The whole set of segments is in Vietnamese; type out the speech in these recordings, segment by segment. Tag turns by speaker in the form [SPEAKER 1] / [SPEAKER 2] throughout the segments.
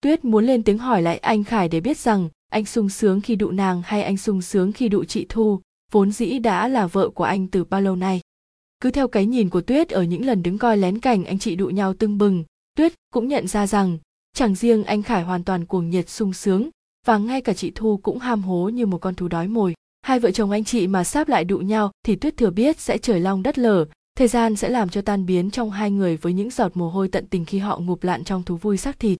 [SPEAKER 1] tuyết muốn lên tiếng hỏi lại anh khải để biết rằng anh sung sướng khi đụ nàng hay anh sung sướng khi đụ chị thu, vốn dĩ đã là vợ của anh từ bao lâu nay. Cứ theo cái nhìn của tuyết ở những lần đứng coi lén cảnh anh chị đụ nhau tưng bừng, tuyết cũng nhận ra rằng chẳng riêng anh khải hoàn toàn cuồng nhiệt sung sướng, và ngay cả chị thu cũng ham hố như một con thú đói mồi. Hai vợ chồng anh chị mà sáp lại đụ nhau thì tuyết thừa biết sẽ trời long đất lở, thời gian sẽ làm cho tan biến trong hai người với những giọt mồ hôi tận tình khi họ ngụp lặn trong thú vui xác thịt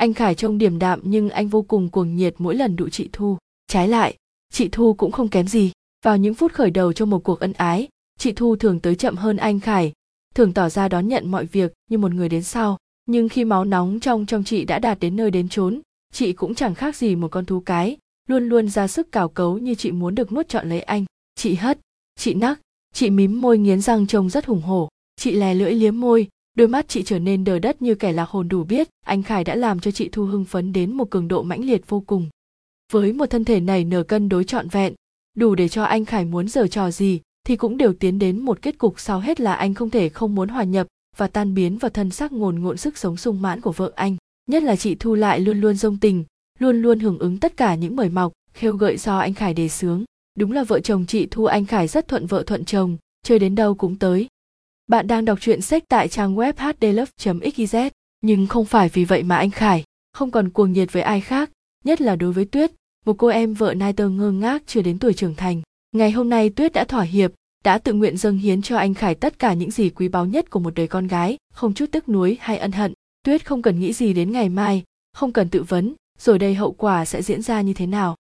[SPEAKER 1] anh khải trông điềm đạm nhưng anh vô cùng cuồng nhiệt mỗi lần đụ chị thu. Trái lại, chị thu cũng không kém gì. Vào những phút khởi đầu cho một cuộc ân ái, chị thu thường tới chậm hơn anh khải, thường tỏ ra đón nhận mọi việc như một người đến sau. Nhưng khi máu nóng trong trong chị đã đạt đến nơi đến chốn, chị cũng chẳng khác gì một con thú cái, luôn luôn ra sức cào cấu như chị muốn được nuốt trọn lấy anh. Chị hất, chị nắc, chị mím môi nghiến răng trông rất hùng hổ. Chị lè lưỡi liếm môi đôi mắt chị trở nên đờ đất như kẻ lạc hồn đủ biết, anh khải đã làm cho chị thu hưng phấn đến một cường độ mãnh liệt vô cùng. Với một thân thể này nở cân đối trọn vẹn, đủ để cho anh khải muốn giở trò gì, thì cũng đều tiến đến một kết cục sau hết là anh không thể không muốn hòa nhập và tan biến vào thân xác ngồn ngộn sức sống sung mãn của vợ anh. Nhất là chị thu lại luôn luôn dông tình, luôn luôn hưởng ứng tất cả những mời mọc, khêu gợi do anh khải đề sướng đúng là vợ chồng chị thu, anh khải rất thuận vợ thuận chồng, chơi đến đâu cũng tới bạn đang đọc truyện sách tại trang web hdlove.xyz nhưng không phải vì vậy mà anh khải không còn cuồng nhiệt với ai khác, nhất là đối với tuyết. Một cô em vợ nai tơ ngơ ngác chưa đến tuổi trưởng thành. Ngày hôm nay tuyết đã thỏa hiệp, đã tự nguyện dâng hiến cho anh khải tất cả những gì quý báu nhất của một đời con gái, không chút tức nuối hay ân hận. Tuyết không cần nghĩ gì đến ngày mai, không cần tự vấn, rồi đây hậu quả sẽ diễn ra như thế nào.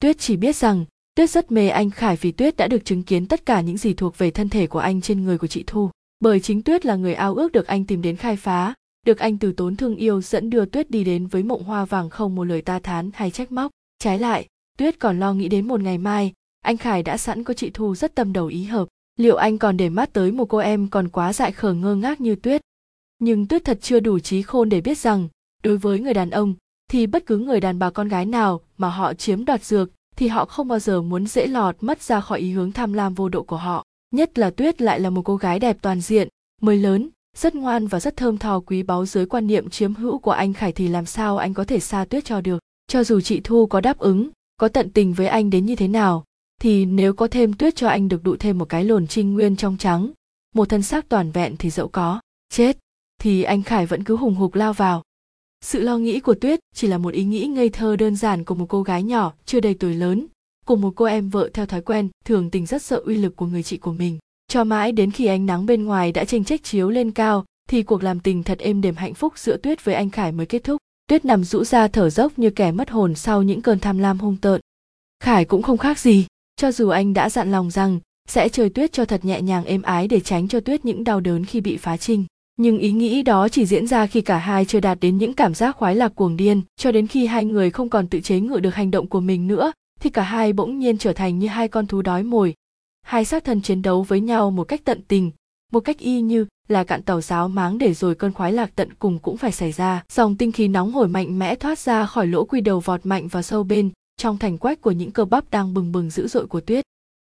[SPEAKER 1] Tuyết chỉ biết rằng, tuyết rất mê anh khải vì tuyết đã được chứng kiến tất cả những gì thuộc về thân thể của anh trên người của chị thu bởi chính tuyết là người ao ước được anh tìm đến khai phá, được anh từ tốn thương yêu dẫn đưa tuyết đi đến với mộng hoa vàng không một lời ta thán hay trách móc. Trái lại, tuyết còn lo nghĩ đến một ngày mai, anh khải đã sẵn có chị thu rất tâm đầu ý hợp. Liệu anh còn để mắt tới một cô em còn quá dại khờ ngơ ngác như tuyết? Nhưng tuyết thật chưa đủ trí khôn để biết rằng, đối với người đàn ông, thì bất cứ người đàn bà con gái nào mà họ chiếm đoạt dược, thì họ không bao giờ muốn dễ lọt mất ra khỏi ý hướng tham lam vô độ của họ nhất là tuyết lại là một cô gái đẹp toàn diện, mới lớn, rất ngoan và rất thơm tho quý báu dưới quan niệm chiếm hữu của anh khải thì làm sao anh có thể xa tuyết cho được? Cho dù chị thu có đáp ứng, có tận tình với anh đến như thế nào, thì nếu có thêm tuyết cho anh được đụ thêm một cái lồn trinh nguyên trong trắng, một thân xác toàn vẹn thì dẫu có. Chết! Thì anh khải vẫn cứ hùng hục lao vào. Sự lo nghĩ của tuyết chỉ là một ý nghĩ ngây thơ đơn giản của một cô gái nhỏ chưa đầy tuổi lớn của một cô em vợ theo thói quen, thường tình rất sợ uy lực của người chị của mình. Cho mãi đến khi ánh nắng bên ngoài đã chênh trách chiếu lên cao, thì cuộc làm tình thật êm đềm hạnh phúc giữa tuyết với anh khải mới kết thúc. Tuyết nằm rũ ra thở dốc như kẻ mất hồn sau những cơn tham lam hung tợn. Khải cũng không khác gì, cho dù anh đã dặn lòng rằng sẽ chơi tuyết cho thật nhẹ nhàng êm ái để tránh cho tuyết những đau đớn khi bị phá trinh. Nhưng ý nghĩ đó chỉ diễn ra khi cả hai chưa đạt đến những cảm giác khoái lạc cuồng điên, cho đến khi hai người không còn tự chế ngự được hành động của mình nữa thì cả hai bỗng nhiên trở thành như hai con thú đói mồi. Hai xác thân chiến đấu với nhau một cách tận tình, một cách y như là cạn tàu giáo máng để rồi cơn khoái lạc tận cùng cũng phải xảy ra. Dòng tinh khí nóng hổi mạnh mẽ thoát ra khỏi lỗ quy đầu vọt mạnh vào sâu bên, trong thành quách của những cơ bắp đang bừng bừng dữ dội của tuyết.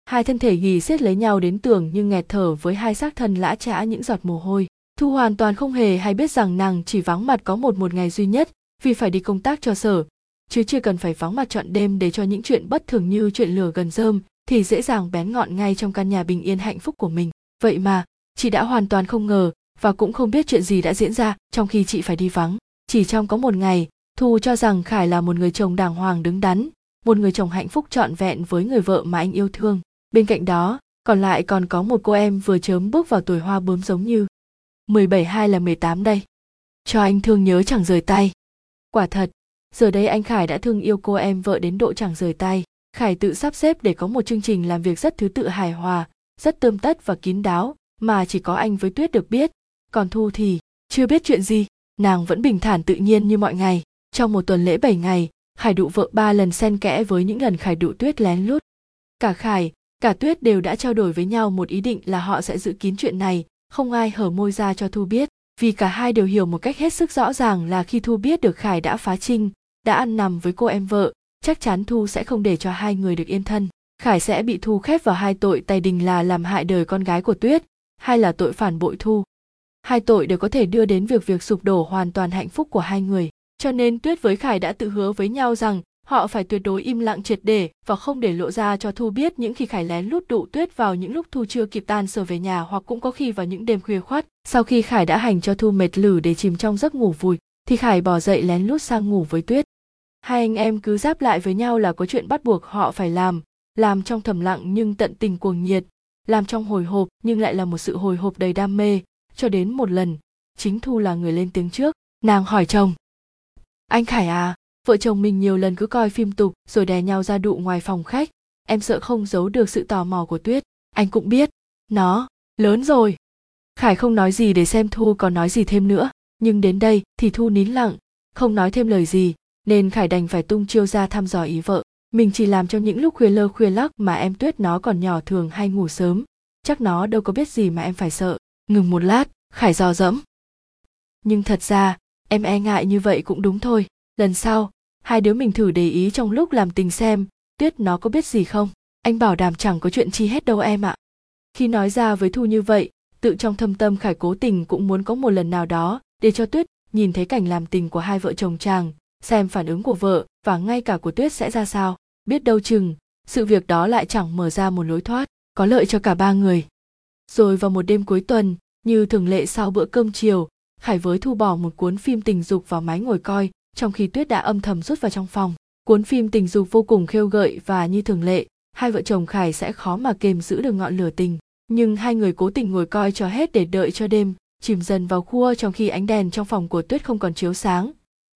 [SPEAKER 1] Hai thân thể ghì xiết lấy nhau đến tường như nghẹt thở với hai xác thân lã chã những giọt mồ hôi. Thu hoàn toàn không hề hay biết rằng nàng chỉ vắng mặt có một một ngày duy nhất vì phải đi công tác cho sở chứ chưa cần phải vắng mặt trọn đêm để cho những chuyện bất thường như chuyện lửa gần rơm thì dễ dàng bén ngọn ngay trong căn nhà bình yên hạnh phúc của mình vậy mà chị đã hoàn toàn không ngờ và cũng không biết chuyện gì đã diễn ra trong khi chị phải đi vắng chỉ trong có một ngày thu cho rằng khải là một người chồng đàng hoàng đứng đắn một người chồng hạnh phúc trọn vẹn với người vợ mà anh yêu thương bên cạnh đó còn lại còn có một cô em vừa chớm bước vào tuổi hoa bướm giống như 17 hay là 18 đây. Cho anh thương nhớ chẳng rời tay. Quả thật, giờ đây anh Khải đã thương yêu cô em vợ đến độ chẳng rời tay. Khải tự sắp xếp để có một chương trình làm việc rất thứ tự hài hòa, rất tươm tất và kín đáo, mà chỉ có anh với Tuyết được biết. Còn Thu thì, chưa biết chuyện gì, nàng vẫn bình thản tự nhiên như mọi ngày. Trong một tuần lễ 7 ngày, Khải đụ vợ ba lần xen kẽ với những lần Khải đụ Tuyết lén lút. Cả Khải, cả Tuyết đều đã trao đổi với nhau một ý định là họ sẽ giữ kín chuyện này, không ai hở môi ra cho thu biết vì cả hai đều hiểu một cách hết sức rõ ràng là khi thu biết được khải đã phá trinh đã ăn nằm với cô em vợ, chắc chắn thu sẽ không để cho hai người được yên thân. Khải sẽ bị thu khép vào hai tội tài đình là làm hại đời con gái của tuyết, hay là tội phản bội thu. Hai tội đều có thể đưa đến việc việc sụp đổ hoàn toàn hạnh phúc của hai người. Cho nên tuyết với khải đã tự hứa với nhau rằng họ phải tuyệt đối im lặng triệt để và không để lộ ra cho thu biết những khi khải lén lút đụ tuyết vào những lúc thu chưa kịp tan sở về nhà hoặc cũng có khi vào những đêm khuya khoắt. Sau khi khải đã hành cho thu mệt lử để chìm trong giấc ngủ vùi, thì khải bỏ dậy lén lút sang ngủ với tuyết hai anh em cứ giáp lại với nhau là có chuyện bắt buộc họ phải làm làm trong thầm lặng nhưng tận tình cuồng nhiệt, làm trong hồi hộp nhưng lại là một sự hồi hộp đầy đam mê. Cho đến một lần, chính thu là người lên tiếng trước, nàng hỏi chồng. Anh khải à vợ chồng mình nhiều lần cứ coi phim tục rồi đè nhau ra đụ ngoài phòng khách. Em sợ không giấu được sự tò mò của tuyết. Anh cũng biết. Nó, lớn rồi. Khải không nói gì để xem thu còn nói gì thêm nữa, nhưng đến đây thì thu nín lặng, không nói thêm lời gì nên khải đành phải tung chiêu ra thăm dò ý vợ. Mình chỉ làm trong những lúc khuya lơ khuya lắc mà em tuyết nó còn nhỏ thường hay ngủ sớm. Chắc nó đâu có biết gì mà em phải sợ. Ngừng một lát, khải dò dẫm. Nhưng thật ra, em e ngại như vậy cũng đúng thôi. Lần sau, hai đứa mình thử để ý trong lúc làm tình xem, tuyết nó có biết gì không? Anh bảo đảm chẳng có chuyện chi hết đâu em ạ. Khi nói ra với thu như vậy, tự trong thâm tâm khải cố tình cũng muốn có một lần nào đó để cho tuyết nhìn thấy cảnh làm tình của hai vợ chồng chàng xem phản ứng của vợ và ngay cả của tuyết sẽ ra sao. Biết đâu chừng, sự việc đó lại chẳng mở ra một lối thoát, có lợi cho cả ba người. Rồi vào một đêm cuối tuần, như thường lệ sau bữa cơm chiều, khải với thu bỏ một cuốn phim tình dục vào máy ngồi coi, trong khi tuyết đã âm thầm rút vào trong phòng. Cuốn phim tình dục vô cùng khêu gợi và như thường lệ, hai vợ chồng khải sẽ khó mà kềm giữ được ngọn lửa tình. Nhưng hai người cố tình ngồi coi cho hết để đợi cho đêm, chìm dần vào khua trong khi ánh đèn trong phòng của tuyết không còn chiếu sáng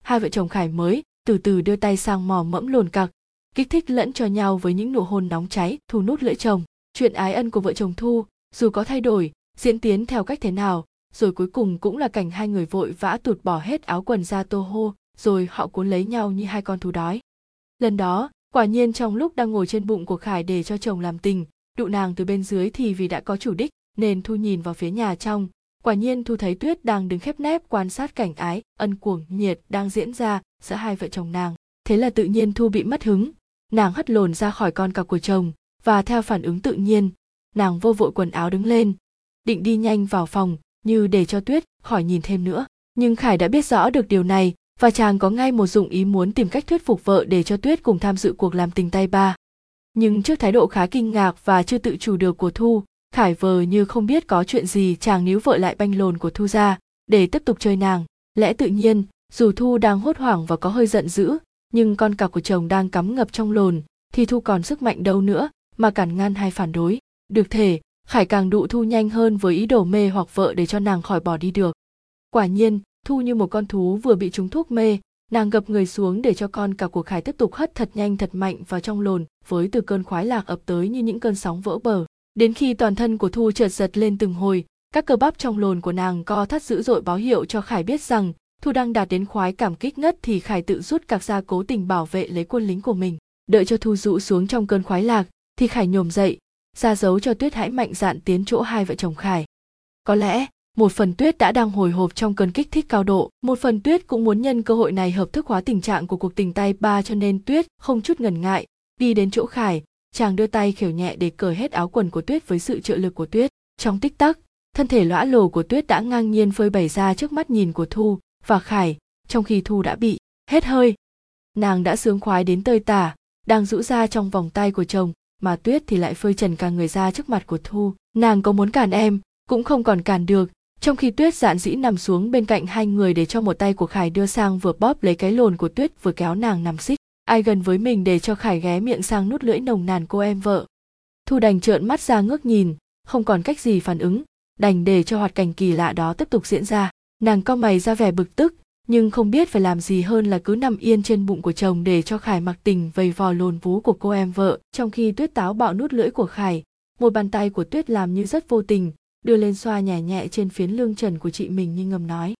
[SPEAKER 1] hai vợ chồng khải mới từ từ đưa tay sang mò mẫm lồn cặc, kích thích lẫn cho nhau với những nụ hôn nóng cháy, thu nút lưỡi chồng. Chuyện ái ân của vợ chồng thu dù có thay đổi, diễn tiến theo cách thế nào, rồi cuối cùng cũng là cảnh hai người vội vã tụt bỏ hết áo quần ra tô hô, rồi họ cuốn lấy nhau như hai con thú đói. Lần đó, quả nhiên trong lúc đang ngồi trên bụng của khải để cho chồng làm tình, đụ nàng từ bên dưới thì vì đã có chủ đích nên thu nhìn vào phía nhà trong quả nhiên thu thấy tuyết đang đứng khép nép quan sát cảnh ái, ân cuồng, nhiệt đang diễn ra giữa hai vợ chồng nàng. Thế là tự nhiên thu bị mất hứng. Nàng hất lồn ra khỏi con cặc của chồng, và theo phản ứng tự nhiên, nàng vô vội quần áo đứng lên, định đi nhanh vào phòng, như để cho tuyết khỏi nhìn thêm nữa. Nhưng khải đã biết rõ được điều này, và chàng có ngay một dụng ý muốn tìm cách thuyết phục vợ để cho tuyết cùng tham dự cuộc làm tình tay ba. Nhưng trước thái độ khá kinh ngạc và chưa tự chủ được của thu khải vờ như không biết có chuyện gì chàng níu vợ lại banh lồn của thu ra để tiếp tục chơi nàng. Lẽ tự nhiên, dù thu đang hốt hoảng và có hơi giận dữ, nhưng con cặc của chồng đang cắm ngập trong lồn, thì thu còn sức mạnh đâu nữa mà cản ngăn hay phản đối. Được thể khải càng đụ thu nhanh hơn với ý đồ mê hoặc vợ để cho nàng khỏi bỏ đi được. Quả nhiên, thu như một con thú vừa bị trúng thuốc mê, nàng gập người xuống để cho con cặc của khải tiếp tục hất thật nhanh thật mạnh vào trong lồn với từ cơn khoái lạc ập tới như những cơn sóng vỡ bờ đến khi toàn thân của thu chợt giật lên từng hồi, các cơ bắp trong lồn của nàng co thắt dữ dội báo hiệu cho khải biết rằng thu đang đạt đến khoái cảm kích ngất thì khải tự rút cạc ra cố tình bảo vệ lấy quân lính của mình. Đợi cho thu dụ xuống trong cơn khoái lạc thì khải nhổm dậy, ra dấu cho tuyết hãy mạnh dạn tiến chỗ hai vợ chồng khải. Có lẽ, một phần tuyết đã đang hồi hộp trong cơn kích thích cao độ, một phần tuyết cũng muốn nhân cơ hội này hợp thức hóa tình trạng của cuộc tình tay ba cho nên tuyết không chút ngần ngại, đi đến chỗ khải chàng đưa tay khều nhẹ để cởi hết áo quần của tuyết với sự trợ lực của tuyết. Trong tích tắc, thân thể lõa lồ của tuyết đã ngang nhiên phơi bày ra trước mắt nhìn của thu và khải, trong khi thu đã bị hết hơi. Nàng đã sướng khoái đến tơi tả, đang rũ ra trong vòng tay của chồng, mà tuyết thì lại phơi trần cả người ra trước mặt của thu. Nàng có muốn cản em, cũng không còn cản được, trong khi tuyết dạn dĩ nằm xuống bên cạnh hai người để cho một tay của khải đưa sang vừa bóp lấy cái lồn của tuyết vừa kéo nàng nằm xích ai gần với mình để cho khải ghé miệng sang nút lưỡi nồng nàn cô em vợ. Thu đành trợn mắt ra ngước nhìn, không còn cách gì phản ứng. Đành để cho hoạt cảnh kỳ lạ đó tiếp tục diễn ra. Nàng co mày ra vẻ bực tức, nhưng không biết phải làm gì hơn là cứ nằm yên trên bụng của chồng để cho khải mặc tình vầy vò lồn vú của cô em vợ. Trong khi tuyết táo bạo nút lưỡi của khải, một bàn tay của tuyết làm như rất vô tình, đưa lên xoa nhẹ nhẹ trên phiến lưng trần của chị mình như ngầm nói.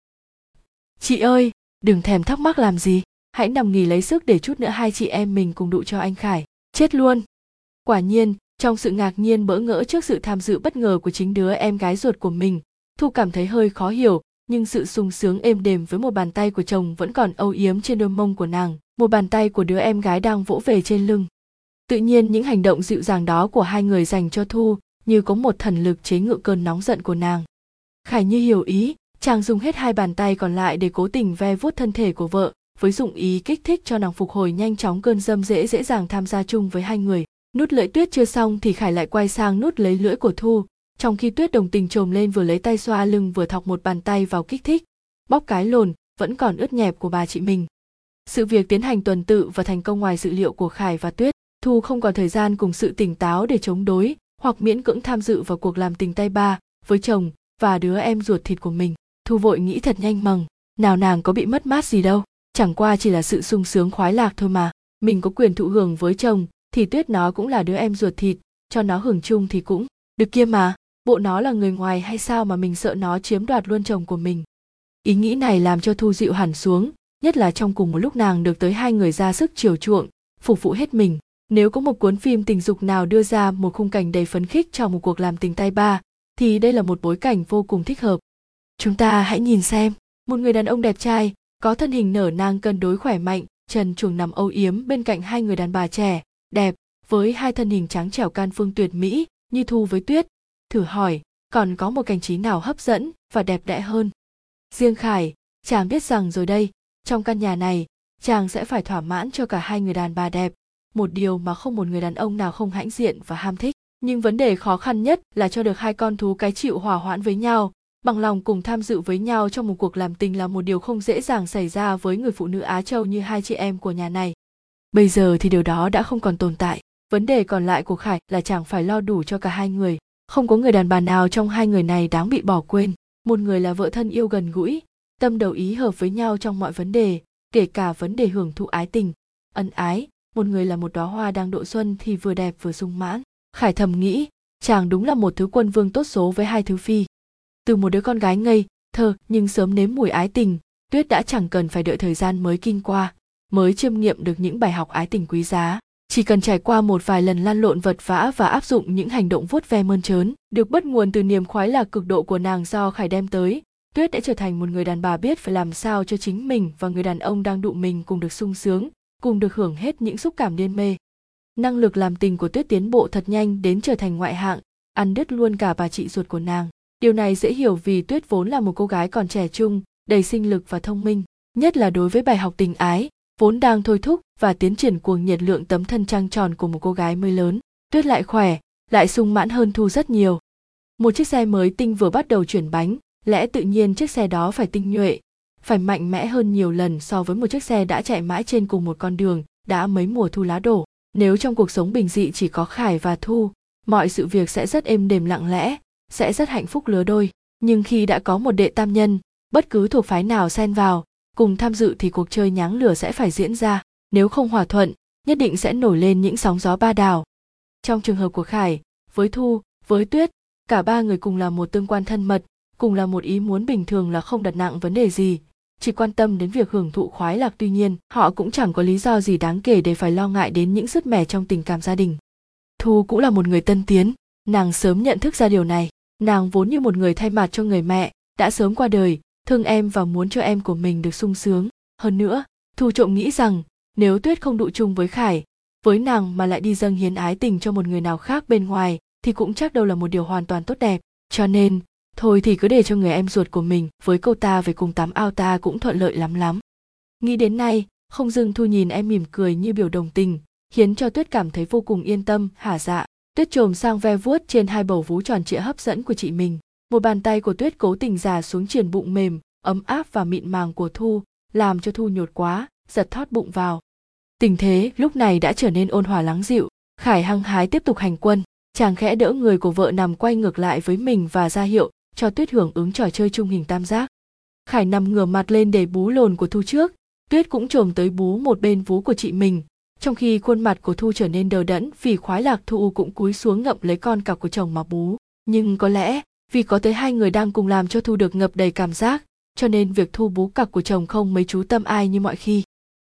[SPEAKER 1] Chị ơi, đừng thèm thắc mắc làm gì hãy nằm nghỉ lấy sức để chút nữa hai chị em mình cùng đụ cho anh khải. Chết luôn. Quả nhiên, trong sự ngạc nhiên bỡ ngỡ trước sự tham dự bất ngờ của chính đứa em gái ruột của mình, thu cảm thấy hơi khó hiểu, nhưng sự sung sướng êm đềm với một bàn tay của chồng vẫn còn âu yếm trên đôi mông của nàng, một bàn tay của đứa em gái đang vỗ về trên lưng. Tự nhiên, những hành động dịu dàng đó của hai người dành cho thu như có một thần lực chế ngự cơn nóng giận của nàng. Khải như hiểu ý, chàng dùng hết hai bàn tay còn lại để cố tình ve vuốt thân thể của vợ với dụng ý kích thích cho nàng phục hồi nhanh chóng cơn dâm dễ dễ dàng tham gia chung với hai người. Nút lưỡi tuyết chưa xong thì khải lại quay sang nút lấy lưỡi của thu. Trong khi tuyết đồng tình trồm lên vừa lấy tay xoa lưng vừa thọc một bàn tay vào kích thích bóc cái lồn, vẫn còn ướt nhẹp của bà chị mình. Sự việc tiến hành tuần tự và thành công ngoài dự liệu của khải và tuyết, thu không còn thời gian cùng sự tỉnh táo để chống đối hoặc miễn cưỡng tham dự vào cuộc làm tình tay ba với chồng và đứa em ruột thịt của mình. Thu vội nghĩ thật nhanh mừng nào nàng có bị mất mát gì đâu chẳng qua chỉ là sự sung sướng khoái lạc thôi mà. Mình có quyền thụ hưởng với chồng, thì tuyết nó cũng là đứa em ruột thịt, cho nó hưởng chung thì cũng được kia mà. Bộ nó là người ngoài hay sao mà mình sợ nó chiếm đoạt luôn chồng của mình? Ý nghĩ này làm cho thu dịu hẳn xuống, nhất là trong cùng một lúc nàng được tới hai người ra sức chiều chuộng, phục vụ hết mình. Nếu có một cuốn phim tình dục nào đưa ra một khung cảnh đầy phấn khích trong một cuộc làm tình tay ba, thì đây là một bối cảnh vô cùng thích hợp. Chúng ta hãy nhìn xem, một người đàn ông đẹp trai có thân hình nở nang cân đối khỏe mạnh, trần chuồng nằm âu yếm bên cạnh hai người đàn bà trẻ, đẹp, với hai thân hình trắng trẻo can phương tuyệt mỹ, như thu với tuyết. Thử hỏi, còn có một cảnh trí nào hấp dẫn và đẹp đẽ hơn? Riêng khải, chàng biết rằng rồi đây, trong căn nhà này, chàng sẽ phải thỏa mãn cho cả hai người đàn bà đẹp. Một điều mà không một người đàn ông nào không hãnh diện và ham thích. Nhưng vấn đề khó khăn nhất là cho được hai con thú cái chịu hòa hoãn với nhau bằng lòng cùng tham dự với nhau trong một cuộc làm tình là một điều không dễ dàng xảy ra với người phụ nữ á châu như hai chị em của nhà này. Bây giờ thì điều đó đã không còn tồn tại. Vấn đề còn lại của khải là chàng phải lo đủ cho cả hai người. Không có người đàn bà nào trong hai người này đáng bị bỏ quên. Một người là vợ thân yêu gần gũi, tâm đầu ý hợp với nhau trong mọi vấn đề, kể cả vấn đề hưởng thụ ái tình, ân ái. Một người là một đóa hoa đang độ xuân thì vừa đẹp vừa sung mãn. Khải thầm nghĩ, chàng đúng là một thứ quân vương tốt số với hai thứ phi từ một đứa con gái ngây, thơ, nhưng sớm nếm mùi ái tình, tuyết đã chẳng cần phải đợi thời gian mới kinh qua, mới chiêm nghiệm được những bài học ái tình quý giá. Chỉ cần trải qua một vài lần lan lộn vật vã và áp dụng những hành động vuốt ve mơn trớn, được bất nguồn từ niềm khoái lạc cực độ của nàng do khải đem tới, tuyết đã trở thành một người đàn bà biết phải làm sao cho chính mình và người đàn ông đang đụ mình cùng được sung sướng, cùng được hưởng hết những xúc cảm điên mê. Năng lực làm tình của tuyết tiến bộ thật nhanh đến trở thành ngoại hạng, ăn đứt luôn cả bà chị ruột của nàng điều này dễ hiểu vì tuyết vốn là một cô gái còn trẻ trung, đầy sinh lực và thông minh, nhất là đối với bài học tình ái, vốn đang thôi thúc và tiến triển cuồng nhiệt lượng tấm thân trăng tròn của một cô gái mới lớn. Tuyết lại khỏe, lại sung mãn hơn thu rất nhiều. Một chiếc xe mới tinh vừa bắt đầu chuyển bánh, lẽ tự nhiên chiếc xe đó phải tinh nhuệ, phải mạnh mẽ hơn nhiều lần so với một chiếc xe đã chạy mãi trên cùng một con đường, đã mấy mùa thu lá đổ. Nếu trong cuộc sống bình dị chỉ có khải và thu, mọi sự việc sẽ rất êm đềm lặng lẽ sẽ rất hạnh phúc lứa đôi. Nhưng khi đã có một đệ tam nhân, bất cứ thuộc phái nào xen vào, cùng tham dự thì cuộc chơi nháng lửa sẽ phải diễn ra. Nếu không hòa thuận, nhất định sẽ nổi lên những sóng gió ba đào. Trong trường hợp của khải, với thu, với tuyết, cả ba người cùng là một tương quan thân mật, cùng là một ý muốn bình thường là không đặt nặng vấn đề gì. Chỉ quan tâm đến việc hưởng thụ khoái lạc, tuy nhiên, họ cũng chẳng có lý do gì đáng kể để phải lo ngại đến những sứt mẻ trong tình cảm gia đình. Thu cũng là một người tân tiến nàng sớm nhận thức ra điều này. Nàng vốn như một người thay mặt cho người mẹ, đã sớm qua đời, thương em và muốn cho em của mình được sung sướng. Hơn nữa, thu trộm nghĩ rằng, nếu tuyết không đụ chung với khải, với nàng mà lại đi dâng hiến ái tình cho một người nào khác bên ngoài, thì cũng chắc đâu là một điều hoàn toàn tốt đẹp. Cho nên, thôi thì cứ để cho người em ruột của mình với cô ta về cùng tắm ao ta cũng thuận lợi lắm lắm. Nghĩ đến nay, không dừng thu nhìn em mỉm cười như biểu đồng tình, khiến cho tuyết cảm thấy vô cùng yên tâm, hả dạ tuyết trồm sang ve vuốt trên hai bầu vú tròn trịa hấp dẫn của chị mình. Một bàn tay của tuyết cố tình già xuống triển bụng mềm, ấm áp và mịn màng của thu, làm cho thu nhột quá, giật thót bụng vào. Tình thế lúc này đã trở nên ôn hòa lắng dịu. Khải hăng hái tiếp tục hành quân. Chàng khẽ đỡ người của vợ nằm quay ngược lại với mình và ra hiệu cho tuyết hưởng ứng trò chơi trung hình tam giác. Khải nằm ngửa mặt lên để bú lồn của thu trước. Tuyết cũng trồm tới bú một bên vú của chị mình trong khi khuôn mặt của thu trở nên đờ đẫn vì khoái lạc, thu cũng cúi xuống ngậm lấy con cặc của chồng mà bú. Nhưng có lẽ vì có tới hai người đang cùng làm cho thu được ngập đầy cảm giác, cho nên việc thu bú cặc của chồng không mấy chú tâm ai như mọi khi.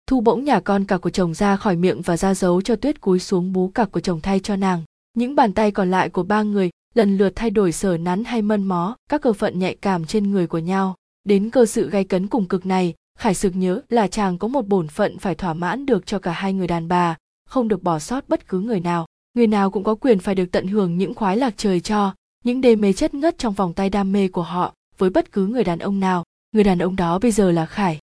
[SPEAKER 1] Thu bỗng nhả con cặc của chồng ra khỏi miệng và ra dấu cho tuyết cúi xuống bú cặc của chồng thay cho nàng. Những bàn tay còn lại của ba người lần lượt thay đổi sờ nắn hay mân mó, các cơ phận nhạy cảm trên người của nhau. Đến cơ sự gay cấn cùng cực này khải sực nhớ là chàng có một bổn phận phải thỏa mãn được cho cả hai người đàn bà, không được bỏ sót bất cứ người nào. Người nào cũng có quyền phải được tận hưởng những khoái lạc trời cho, những đê mê chất ngất trong vòng tay đam mê của họ với bất cứ người đàn ông nào. Người đàn ông đó bây giờ là khải.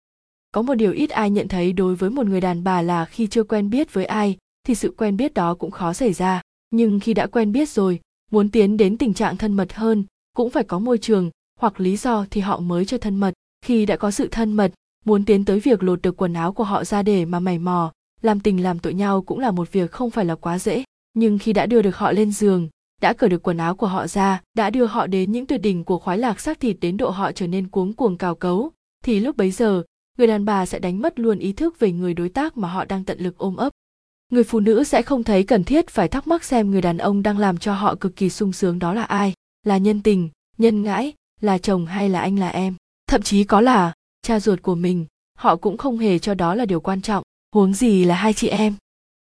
[SPEAKER 1] Có một điều ít ai nhận thấy đối với một người đàn bà là khi chưa quen biết với ai, thì sự quen biết đó cũng khó xảy ra. Nhưng khi đã quen biết rồi, muốn tiến đến tình trạng thân mật hơn cũng phải có môi trường hoặc lý do thì họ mới cho thân mật. Khi đã có sự thân mật muốn tiến tới việc lột được quần áo của họ ra để mà mày mò, làm tình làm tội nhau cũng là một việc không phải là quá dễ. Nhưng khi đã đưa được họ lên giường, đã cởi được quần áo của họ ra, đã đưa họ đến những tuyệt đỉnh của khoái lạc xác thịt đến độ họ trở nên cuống cuồng cào cấu, thì lúc bấy giờ, người đàn bà sẽ đánh mất luôn ý thức về người đối tác mà họ đang tận lực ôm ấp. Người phụ nữ sẽ không thấy cần thiết phải thắc mắc xem người đàn ông đang làm cho họ cực kỳ sung sướng đó là ai, là nhân tình, nhân ngãi, là chồng hay là anh là em. Thậm chí có là cha ruột của mình, họ cũng không hề cho đó là điều quan trọng. Huống gì là hai chị em?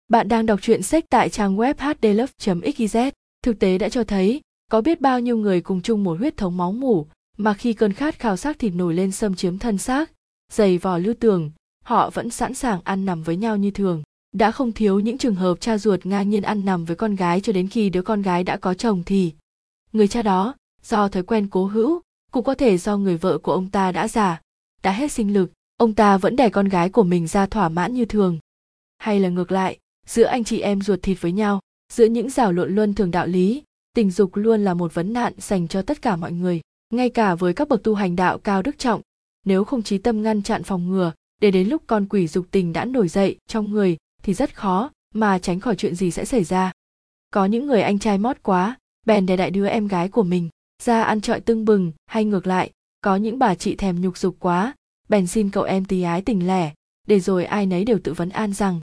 [SPEAKER 1] Bạn đang đọc truyện sách tại trang web hdlove.xyz thực tế đã cho thấy, có biết bao nhiêu người cùng chung một huyết thống máu mủ, mà khi cơn khát khao xác thịt nổi lên xâm chiếm thân xác, dày vò lưu tường, họ vẫn sẵn sàng ăn nằm với nhau như thường. Đã không thiếu những trường hợp cha ruột ngang nhiên ăn nằm với con gái cho đến khi đứa con gái đã có chồng thì. Người cha đó, do thói quen cố hữu, cũng có thể do người vợ của ông ta đã già đã hết sinh lực, ông ta vẫn đẻ con gái của mình ra thỏa mãn như thường. Hay là ngược lại, giữa anh chị em ruột thịt với nhau, giữa những rào lộn luân thường đạo lý, tình dục luôn là một vấn nạn dành cho tất cả mọi người, ngay cả với các bậc tu hành đạo cao đức trọng. Nếu không trí tâm ngăn chặn phòng ngừa, để đến lúc con quỷ dục tình đã nổi dậy trong người, thì rất khó mà tránh khỏi chuyện gì sẽ xảy ra. Có những người anh trai mót quá, bèn để đại đứa em gái của mình, ra ăn trọi tưng bừng, hay ngược lại có những bà chị thèm nhục dục quá, bèn xin cậu em tí ái tình lẻ, để rồi ai nấy đều tự vấn an rằng,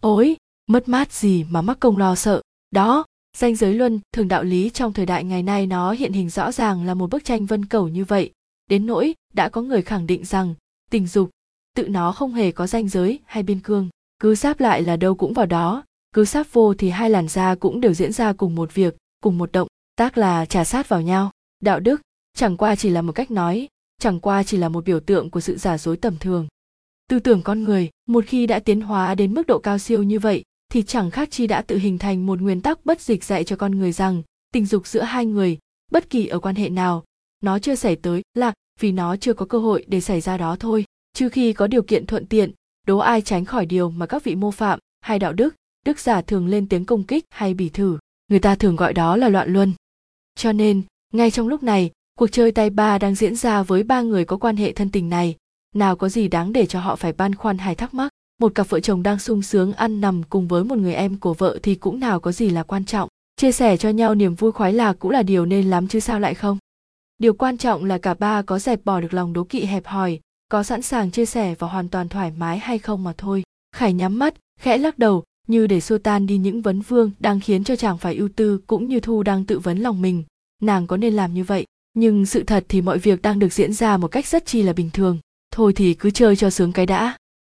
[SPEAKER 1] ôi, mất mát gì mà mắc công lo sợ. Đó, danh giới luân, thường đạo lý trong thời đại ngày nay nó hiện hình rõ ràng là một bức tranh vân cầu như vậy. Đến nỗi, đã có người khẳng định rằng, tình dục, tự nó không hề có danh giới hay biên cương. Cứ sáp lại là đâu cũng vào đó, cứ sáp vô thì hai làn da cũng đều diễn ra cùng một việc, cùng một động, tác là trà sát vào nhau. Đạo đức chẳng qua chỉ là một cách nói, chẳng qua chỉ là một biểu tượng của sự giả dối tầm thường. Tư tưởng con người, một khi đã tiến hóa đến mức độ cao siêu như vậy, thì chẳng khác chi đã tự hình thành một nguyên tắc bất dịch dạy cho con người rằng, tình dục giữa hai người, bất kỳ ở quan hệ nào, nó chưa xảy tới là vì nó chưa có cơ hội để xảy ra đó thôi. Trừ khi có điều kiện thuận tiện, đố ai tránh khỏi điều mà các vị mô phạm hay đạo đức đức giả thường lên tiếng công kích hay bỉ thử. Người ta thường gọi đó là loạn luân. Cho nên, ngay trong lúc này cuộc chơi tay ba đang diễn ra với ba người có quan hệ thân tình này. Nào có gì đáng để cho họ phải băn khoăn hay thắc mắc? Một cặp vợ chồng đang sung sướng ăn nằm cùng với một người em của vợ thì cũng nào có gì là quan trọng. Chia sẻ cho nhau niềm vui khoái lạc cũng là điều nên lắm chứ sao lại không? Điều quan trọng là cả ba có dẹp bỏ được lòng đố kỵ hẹp hòi, có sẵn sàng chia sẻ và hoàn toàn thoải mái hay không mà thôi. Khải nhắm mắt, khẽ lắc đầu, như để xua tan đi những vấn vương đang khiến cho chàng phải ưu tư cũng như thu đang tự vấn lòng mình. Nàng có nên làm như vậy? Nhưng sự thật thì mọi việc đang được diễn ra một cách rất chi là bình thường. Thôi thì cứ chơi cho sướng cái đã.